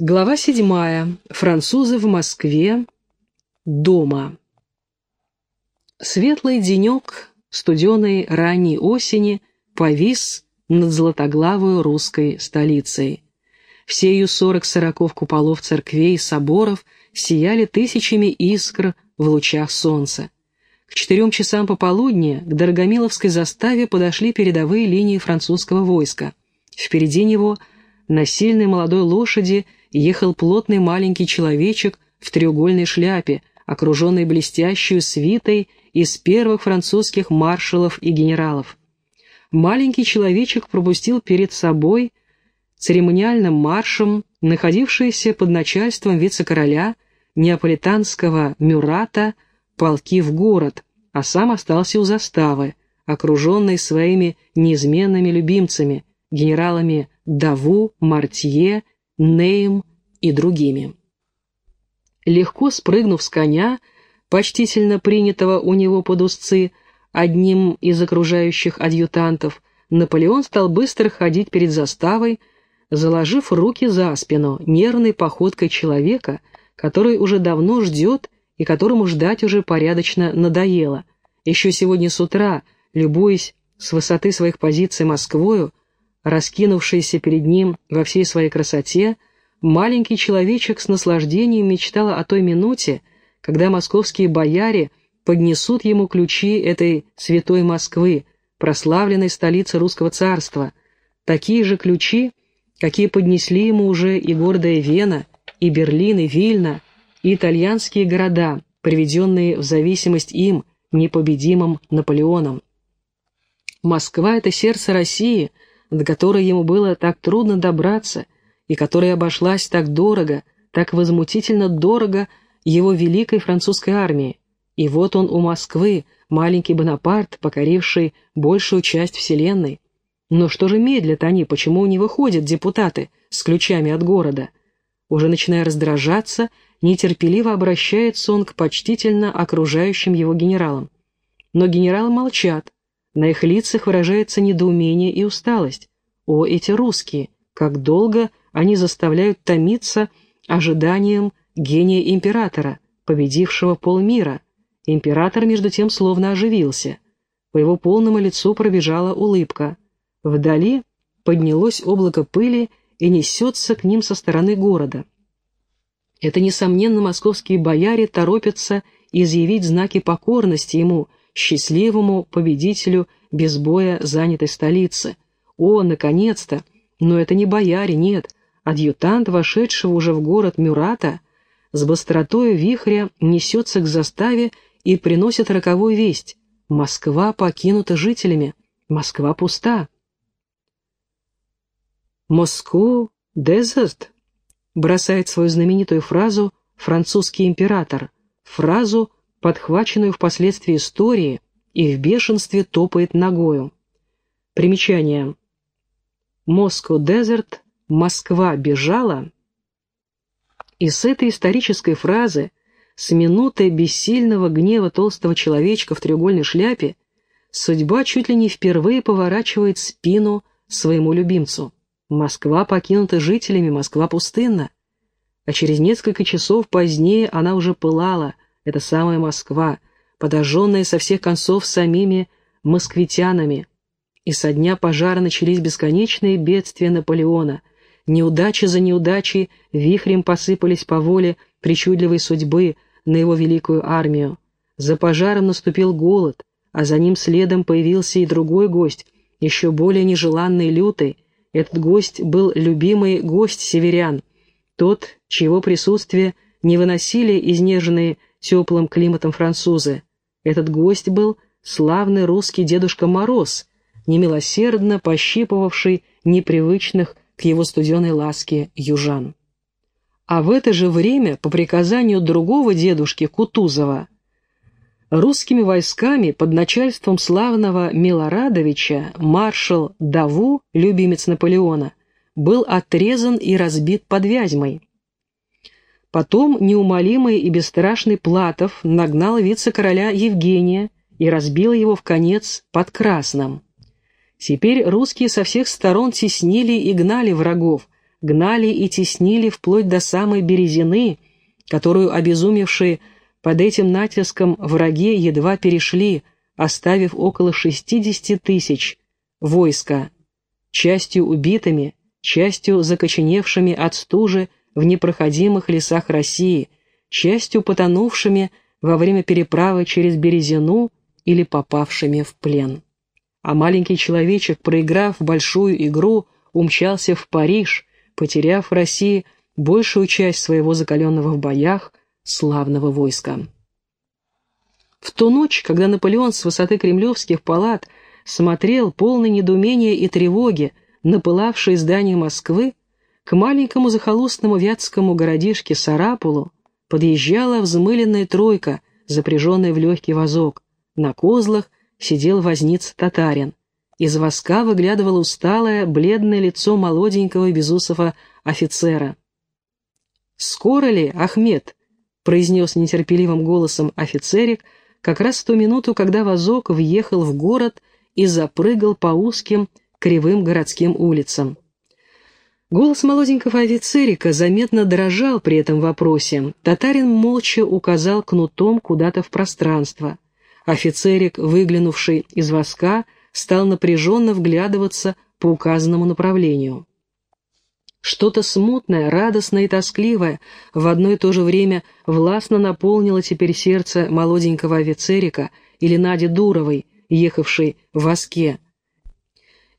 Глава седьмая. Французы в Москве. Дома. Светлый денек студеной ранней осени повис над златоглавую русской столицей. Все ее сорок сороков куполов церквей и соборов сияли тысячами искр в лучах солнца. К четырем часам пополудни к Дорогомиловской заставе подошли передовые линии французского войска. Впереди него на сильной молодой лошади ехал плотный маленький человечек в треугольной шляпе, окруженный блестящей свитой из первых французских маршалов и генералов. Маленький человечек пропустил перед собой церемониальным маршем находившиеся под начальством вице-короля неаполитанского Мюрата полки в город, а сам остался у заставы, окруженный своими неизменными любимцами, генералами Даву, Мартье, Нейм и другими. Легко спрыгнув с коня, почтительно принятого у него под узцы одним из окружающих адъютантов, Наполеон стал быстро ходить перед заставой, заложив руки за спину, нервной походкой человека, который уже давно ждет и которому ждать уже порядочно надоело. Еще сегодня с утра, любуясь с высоты своих позиций Москвою, раскинувшейся перед ним во всей своей красоте, маленький человечек с наслаждением мечтал о той минуте, когда московские бояре поднесут ему ключи этой святой Москвы, прославленной столицы русского царства, такие же ключи, какие поднесли ему уже и гордая Вена, и Берлин, и Вильна, и итальянские города, приведенные в зависимость им, непобедимым Наполеоном. Москва — это сердце России, до которой ему было так трудно добраться, и которая обошлась так дорого, так возмутительно дорого его великой французской армии. И вот он у Москвы, маленький Бонапарт, покоривший большую часть Вселенной. Но что же медлят они, почему не выходят депутаты с ключами от города? Уже начиная раздражаться, нетерпеливо обращается он к почтительно окружающим его генералам. Но генералы молчат, на их лицах выражается недоумение и усталость. О, эти русские! Как долго они заставляют томиться ожиданием гения императора, победившего полмира. Император, между тем, словно оживился. По его полному лицу пробежала улыбка. Вдали поднялось облако пыли и несется к ним со стороны города. Это, несомненно, московские бояре торопятся изъявить знаки покорности ему, счастливому победителю без боя занятой столицы. О, наконец-то! Но это не бояре, нет. Адъютант, вошедшего уже в город Мюрата, с быстротой вихря несется к заставе и приносит роковую весть. Москва покинута жителями. Москва пуста. «Москву дезерт», бросает свою знаменитую фразу французский император, фразу, подхваченную впоследствии истории, и в бешенстве топает ногою. Примечание. Москва дезерт, Москва бежала. И с этой исторической фразы, с минутой бессильного гнева толстого человечка в треугольной шляпе, судьба чуть ли не впервые поворачивает спину своему любимцу. Москва покинута жителями, Москва пустынна. А через несколько часов позднее она уже пылала, эта самая Москва, подожженная со всех концов самими москвитянами. И со дня пожара начались бесконечные бедствия Наполеона. Неудачи за неудачей вихрем посыпались по воле причудливой судьбы на его великую армию. За пожаром наступил голод, а за ним следом появился и другой гость, еще более нежеланный лютый. Этот гость был любимый гость северян, тот, чьего присутствие не выносили изнеженные теплым климатом французы. Этот гость был славный русский Дедушка Мороз, немилосердно пощипывавший непривычных к его студеной ласке южан. А в это же время, по приказанию другого дедушки Кутузова, русскими войсками под начальством славного Милорадовича маршал Даву, любимец Наполеона, был отрезан и разбит под Вязьмой. Потом неумолимый и бесстрашный Платов нагнал вице-короля Евгения и разбил его в конец под Красным. Теперь русские со всех сторон теснили и гнали врагов, гнали и теснили вплоть до самой Березины, которую обезумевшие под этим натиском враги едва перешли, оставив около 60 тысяч войска, частью убитыми, частью закоченевшими от стужи в непроходимых лесах России, частью потонувшими во время переправы через Березину или попавшими в плен. А маленький человечек, проиграв большую игру, умчался в Париж, потеряв в России большую часть своего закаленного в боях славного войска. В ту ночь, когда Наполеон с высоты кремлевских палат смотрел полный недоумения и тревоги на пылавшие здания Москвы, к маленькому захолустному вятскому городишке Сарапулу подъезжала взмыленная тройка, запряженная в легкий вазок. На козлах сидел возниц татарин. Из воска выглядывало усталое, бледное лицо молоденького безусого офицера. «Скоро ли, Ахмед?» — произнес нетерпеливым голосом офицерик, как раз в ту минуту, когда вазок въехал в город и запрыгал по узким, кривым городским улицам. Голос молоденького офицерика заметно дрожал при этом вопросе. Татарин молча указал кнутом куда-то в пространство. Офицерик, выглянувший из воска, стал напряженно вглядываться по указанному направлению. Что-то смутное, радостное и тоскливое в одно и то же время властно наполнило теперь сердце молоденького офицерика или Нади Дуровой, ехавшей в воске,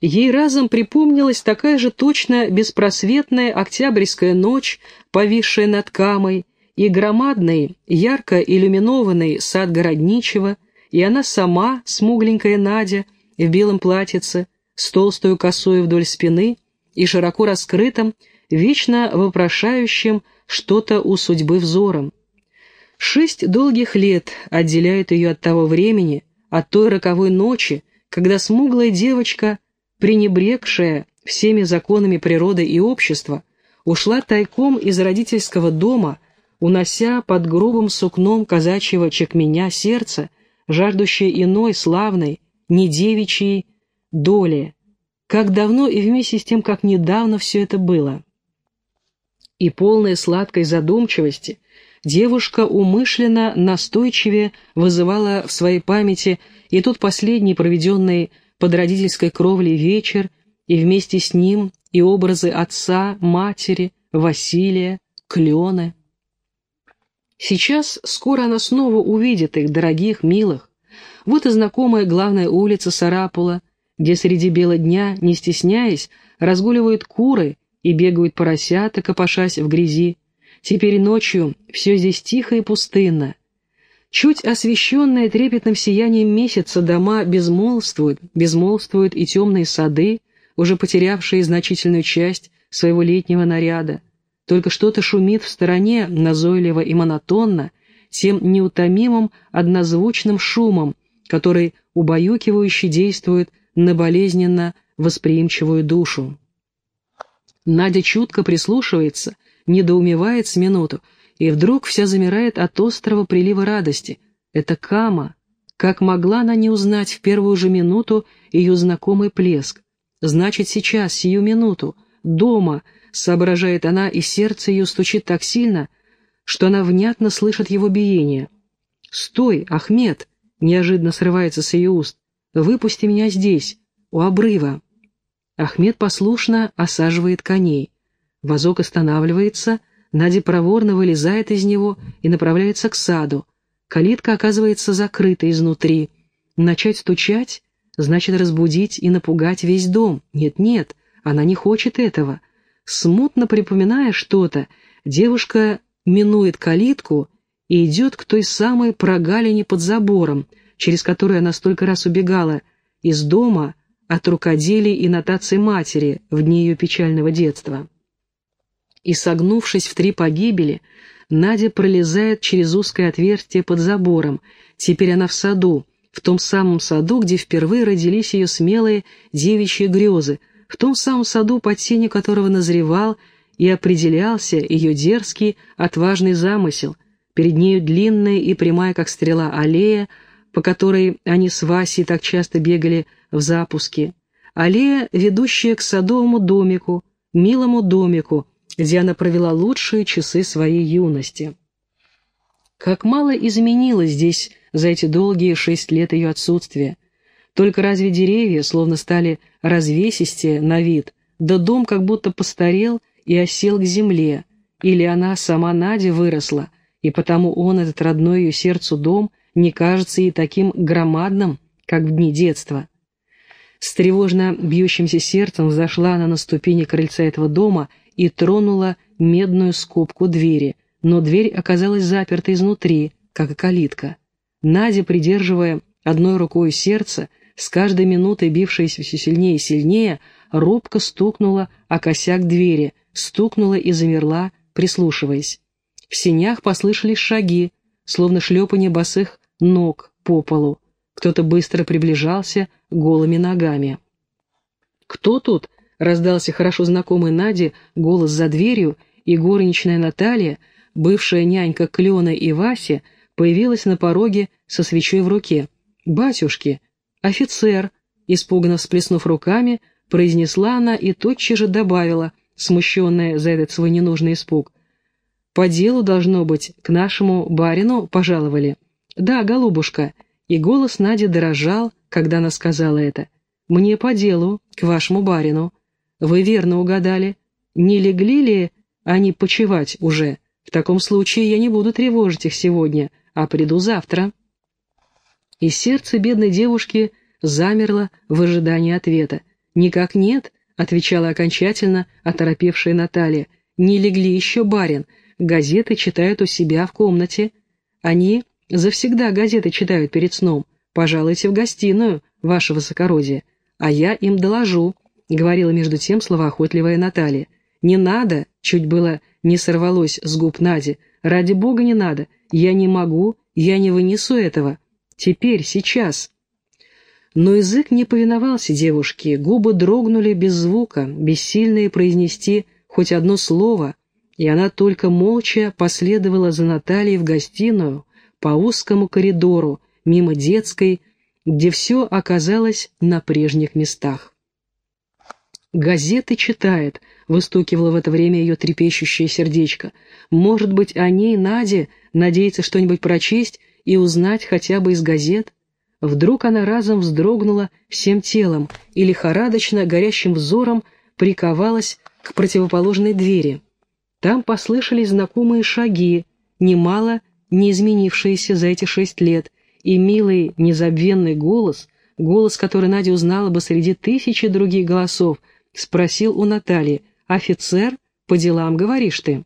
ей разом припомнилась такая же точно беспросветная октябрьская ночь, повисшая над Камой, и громадный, ярко иллюминованный сад Городничего, и она сама, смугленькая Надя, в белом платьице, с толстою косой вдоль спины и широко раскрытым, вечно вопрошающим что-то у судьбы взором. Шесть долгих лет отделяют ее от того времени, от той роковой ночи, когда смуглая девочка пренебрегшая всеми законами природы и общества, ушла тайком из родительского дома, унося под грубым сукном казачьего чекменя сердце, жаждущее иной, славной, не девичьей доли. Как давно и вместе с тем, как недавно все это было. И полная сладкой задумчивости, девушка умышленно настойчивее вызывала в своей памяти и тот последний проведенный под родительской кровлей вечер, и вместе с ним и образы отца, матери, Василия, Клены. Сейчас скоро она снова увидит их, дорогих, милых. Вот и знакомая главная улица Сарапула, где среди бела дня, не стесняясь, разгуливают куры и бегают поросята, копошась в грязи. Теперь ночью все здесь тихо и пустынно, Чуть освещенные трепетным сиянием месяца дома безмолвствуют, безмолвствуют и темные сады, уже потерявшие значительную часть своего летнего наряда. Только что-то шумит в стороне, назойливо и монотонно, тем неутомимым однозвучным шумом, который убаюкивающе действует на болезненно восприимчивую душу. Надя чутко прислушивается, недоумевает с минуту, и вдруг вся замирает от острого прилива радости. Это Кама. Как могла она не узнать в первую же минуту ее знакомый плеск? Значит, сейчас, сию минуту, дома, соображает она, и сердце ее стучит так сильно, что она внятно слышит его биение. «Стой, Ахмед!» — неожиданно срывается с ее уст. «Выпусти меня здесь, у обрыва». Ахмед послушно осаживает коней. Вазок останавливается, Надя проворно вылезает из него и направляется к саду. Калитка оказывается закрыта изнутри. Начать стучать значит разбудить и напугать весь дом. Нет-нет, она не хочет этого. Смутно припоминая что-то, девушка минует калитку и идет к той самой прогалине под забором, через которую она столько раз убегала, из дома от рукоделий и нотаций матери в дни ее печального детства и, согнувшись в три погибели, Надя пролезает через узкое отверстие под забором. Теперь она в саду, в том самом саду, где впервые родились ее смелые девичьи грезы, в том самом саду, под сенью которого назревал и определялся ее дерзкий, отважный замысел. Перед нею длинная и прямая, как стрела, аллея, по которой они с Васей так часто бегали в запуске. Аллея, ведущая к садовому домику, милому домику, где она провела лучшие часы своей юности. Как мало изменилось здесь за эти долгие шесть лет ее отсутствия. Только разве деревья словно стали развесистее на вид, да дом как будто постарел и осел к земле, или она, сама Надя, выросла, и потому он, этот родной ее сердцу дом, не кажется ей таким громадным, как в дни детства. С тревожно бьющимся сердцем взошла она на ступени крыльца этого дома и тронула медную скобку двери, но дверь оказалась заперта изнутри, как и калитка. Надя, придерживая одной рукой сердце, с каждой минутой бившееся все сильнее и сильнее, робко стукнула о косяк двери, стукнула и замерла, прислушиваясь. В сенях послышались шаги, словно шлепание босых ног по полу. Кто-то быстро приближался голыми ногами. «Кто тут?» — раздался хорошо знакомый Наде голос за дверью, и горничная Наталья, бывшая нянька Клена и Васи, появилась на пороге со свечой в руке. «Батюшки! Офицер!» Испуганно всплеснув руками, произнесла она и тотчас же добавила, смущенная за этот свой ненужный испуг. «По делу, должно быть, к нашему барину пожаловали». «Да, голубушка», и голос Нади дрожал, когда она сказала это. «Мне по делу, к вашему барину. Вы верно угадали. Не легли ли они почевать уже? В таком случае я не буду тревожить их сегодня, а приду завтра». И сердце бедной девушки замерло в ожидании ответа. «Никак нет», — отвечала окончательно оторопевшая Наталья. «Не легли еще, барин. Газеты читают у себя в комнате. Они завсегда газеты читают перед сном. Пожалуйте в гостиную, ваше высокородие, а я им доложу», — говорила между тем словоохотливая Наталья. «Не надо», — чуть было не сорвалось с губ Нади, «ради бога не надо, я не могу, я не вынесу этого. Теперь, сейчас». Но язык не повиновался девушке, губы дрогнули без звука, бессильные произнести хоть одно слово, и она только молча последовала за Натальей в гостиную по узкому коридору, мимо детской, где все оказалось на прежних местах. «Газеты читает», — выстукивало в это время ее трепещущее сердечко. «Может быть, о ней, Наде, надеется что-нибудь прочесть и узнать хотя бы из газет?» Вдруг она разом вздрогнула всем телом и лихорадочно, горящим взором, приковалась к противоположной двери. Там послышались знакомые шаги, немало не изменившиеся за эти шесть лет, и милый, незабвенный голос, голос, который Надя узнала бы среди тысячи других голосов, спросил у Натальи, «Офицер, по делам говоришь ты?»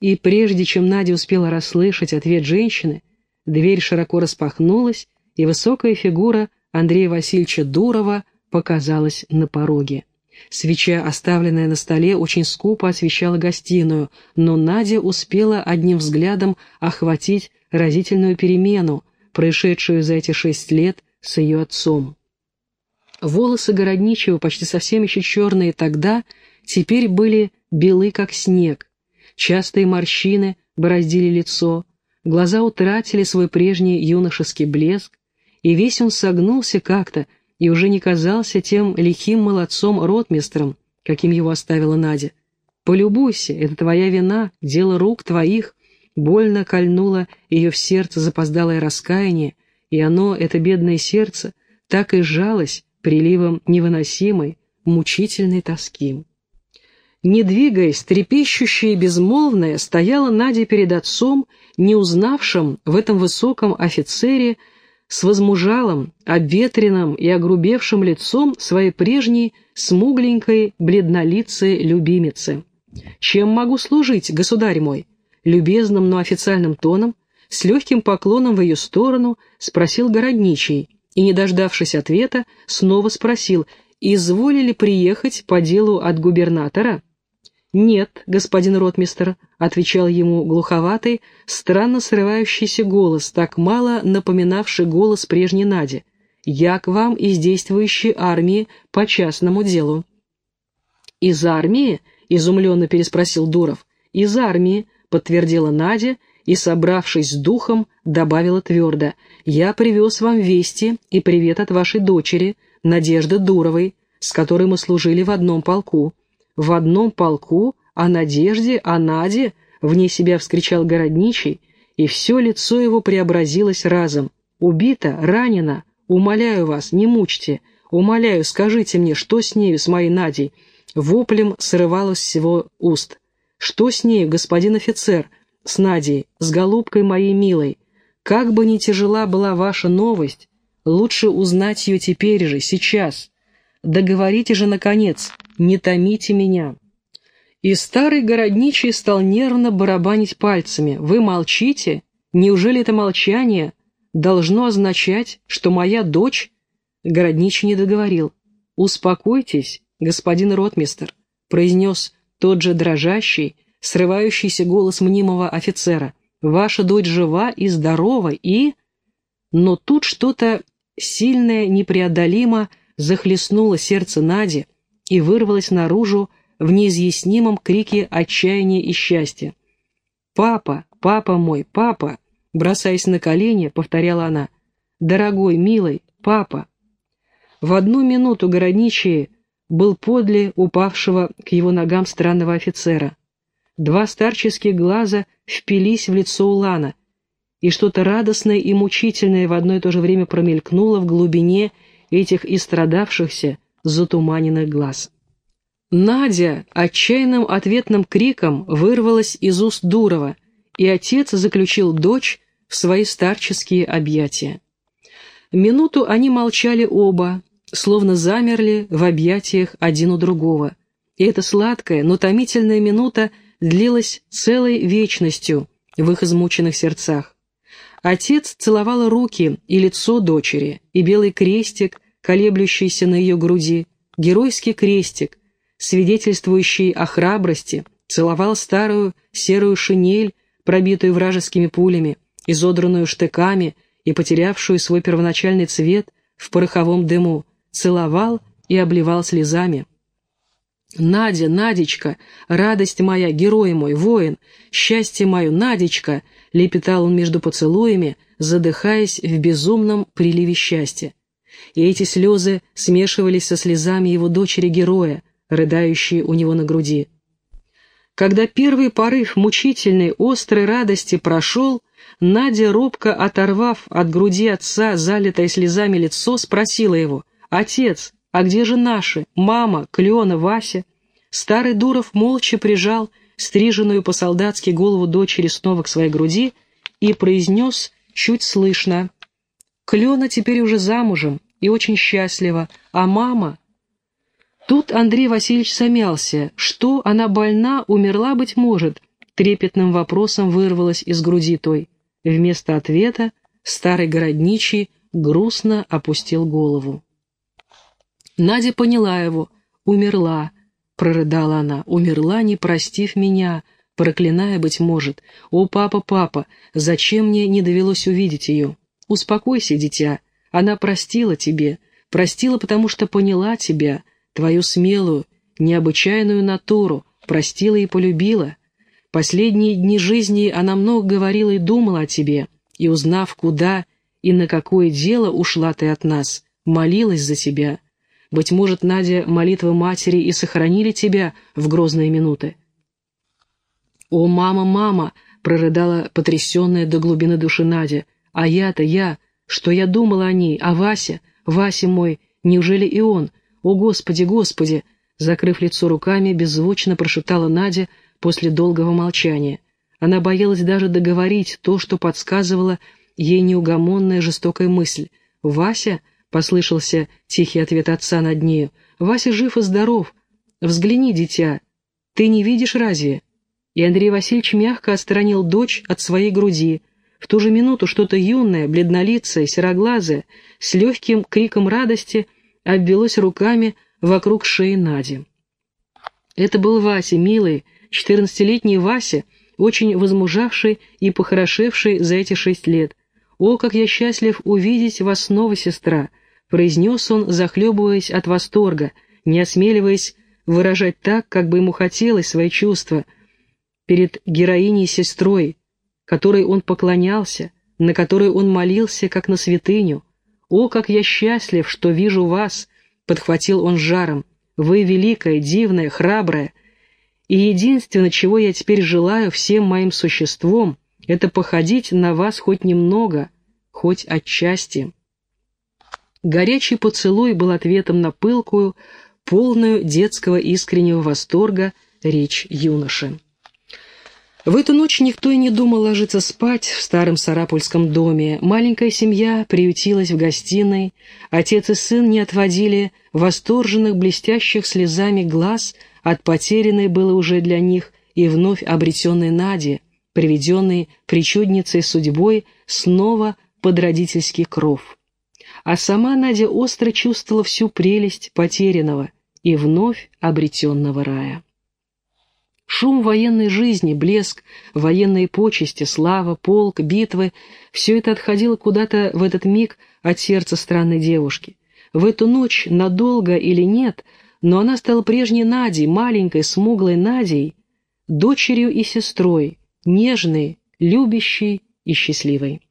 И прежде чем Надя успела расслышать ответ женщины, дверь широко распахнулась, и высокая фигура Андрея Васильевича Дурова показалась на пороге. Свеча, оставленная на столе, очень скупо освещала гостиную, но Надя успела одним взглядом охватить разительную перемену, происшедшую за эти шесть лет с ее отцом. Волосы городничего, почти совсем еще черные тогда, теперь были белы, как снег. Частые морщины бороздили лицо, глаза утратили свой прежний юношеский блеск, и весь он согнулся как-то и уже не казался тем лихим молодцом-ротмистром, каким его оставила Надя. «Полюбуйся, это твоя вина, дело рук твоих», больно кольнуло ее в сердце запоздалое раскаяние, и оно, это бедное сердце, так и сжалось приливом невыносимой, мучительной тоски. Не двигаясь, трепещущая и безмолвная, стояла Надя перед отцом, не узнавшим в этом высоком офицере с возмужалым, обветренным и огрубевшим лицом своей прежней смугленькой бледнолицей любимицы. «Чем могу служить, государь мой?» Любезным, но официальным тоном, с легким поклоном в ее сторону, спросил городничий, и, не дождавшись ответа, снова спросил, «Изволили приехать по делу от губернатора?» «Нет, господин ротмистер», — отвечал ему глуховатый, странно срывающийся голос, так мало напоминавший голос прежней Нади. «Я к вам из действующей армии по частному делу». «Из армии?» — изумленно переспросил Дуров. «Из армии», — подтвердила Надя и, собравшись с духом, добавила твердо. «Я привез вам вести и привет от вашей дочери, Надежды Дуровой, с которой мы служили в одном полку. В одном полку, о Надежде, о Наде, вне себя вскричал городничий, и все лицо его преобразилось разом. Убита, ранена, умоляю вас, не мучьте, умоляю, скажите мне, что с нею, с моей Надей? Воплем срывалось всего уст. Что с нею, господин офицер? С Надей, с голубкой моей милой. Как бы ни тяжела была ваша новость, лучше узнать ее теперь же, сейчас. Договорите же, наконец, не томите меня». И старый городничий стал нервно барабанить пальцами. «Вы молчите? Неужели это молчание должно означать, что моя дочь...» Городничий не договорил. «Успокойтесь, господин ротмистер», — произнес тот же дрожащий, срывающийся голос мнимого офицера. «Ваша дочь жива и здорова, и...» Но тут что-то сильное, непреодолимо захлестнуло сердце Нади и вырвалось наружу, в неизъяснимом крике отчаяния и счастья. «Папа, папа мой, папа!» Бросаясь на колени, повторяла она. «Дорогой, милый, папа!» В одну минуту городничий был подле упавшего к его ногам странного офицера. Два старческих глаза впились в лицо Улана, и что-то радостное и мучительное в одно и то же время промелькнуло в глубине этих истрадавшихся, затуманенных глаз. Надя отчаянным ответным криком вырвалась из уст Дурова, и отец заключил дочь в свои старческие объятия. Минуту они молчали оба, словно замерли в объятиях один у другого. И эта сладкая, но томительная минута длилась целой вечностью в их измученных сердцах. Отец целовал руки и лицо дочери, и белый крестик, колеблющийся на ее груди, геройский крестик, свидетельствующий о храбрости, целовал старую серую шинель, пробитую вражескими пулями, изодранную штыками и потерявшую свой первоначальный цвет в пороховом дыму, целовал и обливал слезами. «Надя, Надечка, радость моя, герой мой, воин, счастье мое, Надечка!» — лепетал он между поцелуями, задыхаясь в безумном приливе счастья. И эти слезы смешивались со слезами его дочери-героя, рыдающие у него на груди. Когда первый порыв мучительной, острой радости прошел, Надя, робко оторвав от груди отца залитое слезами лицо, спросила его, «Отец, а где же наши? Мама, Клена, Вася?» Старый Дуров молча прижал стриженную по-солдатски голову дочери снова к своей груди и произнес чуть слышно, «Клена теперь уже замужем и очень счастлива, а мама...» Тут Андрей Васильевич замялся. Что, она больна, умерла, быть может? Трепетным вопросом вырвалось из груди той. Вместо ответа старый городничий грустно опустил голову. Надя поняла его. «Умерла», — прорыдала она, — «умерла, не простив меня, проклиная, быть может. О, папа, папа, зачем мне не довелось увидеть ее? Успокойся, дитя, она простила тебе, простила, потому что поняла тебя, твою смелую, необычайную натуру, простила и полюбила. Последние дни жизни она много говорила и думала о тебе, и, узнав, куда и на какое дело ушла ты от нас, молилась за тебя. Быть может, Надя, молитвы матери и сохранили тебя в грозные минуты. «О, мама, мама!» — прорыдала потрясенная до глубины души Надя. «А я-то, я! Что я думала о ней? А Вася? Вася мой! Неужели и он? «О, Господи, Господи!» Закрыв лицо руками, беззвучно прошептала Надя после долгого молчания. Она боялась даже договорить то, что подсказывала ей неугомонная жестокая мысль. «Вася?» — послышался тихий ответ отца над нею. «Вася жив и здоров. Взгляни, дитя. Ты не видишь разве?» И Андрей Васильевич мягко отстранил дочь от своей груди. В ту же минуту что-то юное, бледнолицее, сероглазое, с легким криком радости — обвелось руками вокруг шеи Нади. Это был Вася, милый, четырнадцатилетний Вася, очень возмужавший и похорошевший за эти шесть лет. «О, как я счастлив увидеть вас снова, сестра!» произнес он, захлебываясь от восторга, не осмеливаясь выражать так, как бы ему хотелось свои чувства перед героиней-сестрой, которой он поклонялся, на которой он молился, как на святыню, «О, как я счастлив, что вижу вас!» — подхватил он жаром. Вы великая, дивная, храбрая. И единственное, чего я теперь желаю всем моим существом, это походить на вас хоть немного, хоть отчасти». Горячий поцелуй был ответом на пылкую, полную детского искреннего восторга речь юноши. В эту ночь никто и не думал ложиться спать в старом сарапульском доме. Маленькая семья приютилась в гостиной. Отец и сын не отводили восторженных, блестящих слезами глаз от потерянной было уже для них и вновь обретенной Нади, приведенной причудницей судьбой снова под родительский кров. А сама Надя остро чувствовала всю прелесть потерянного и вновь обретенного рая. Шум военной жизни, блеск, военные почести, слава, полк, битвы — все это отходило куда-то в этот миг от сердца странной девушки. В эту ночь, надолго или нет, но она стала прежней Надей, маленькой, смуглой Надей, дочерью и сестрой, нежной, любящей и счастливой.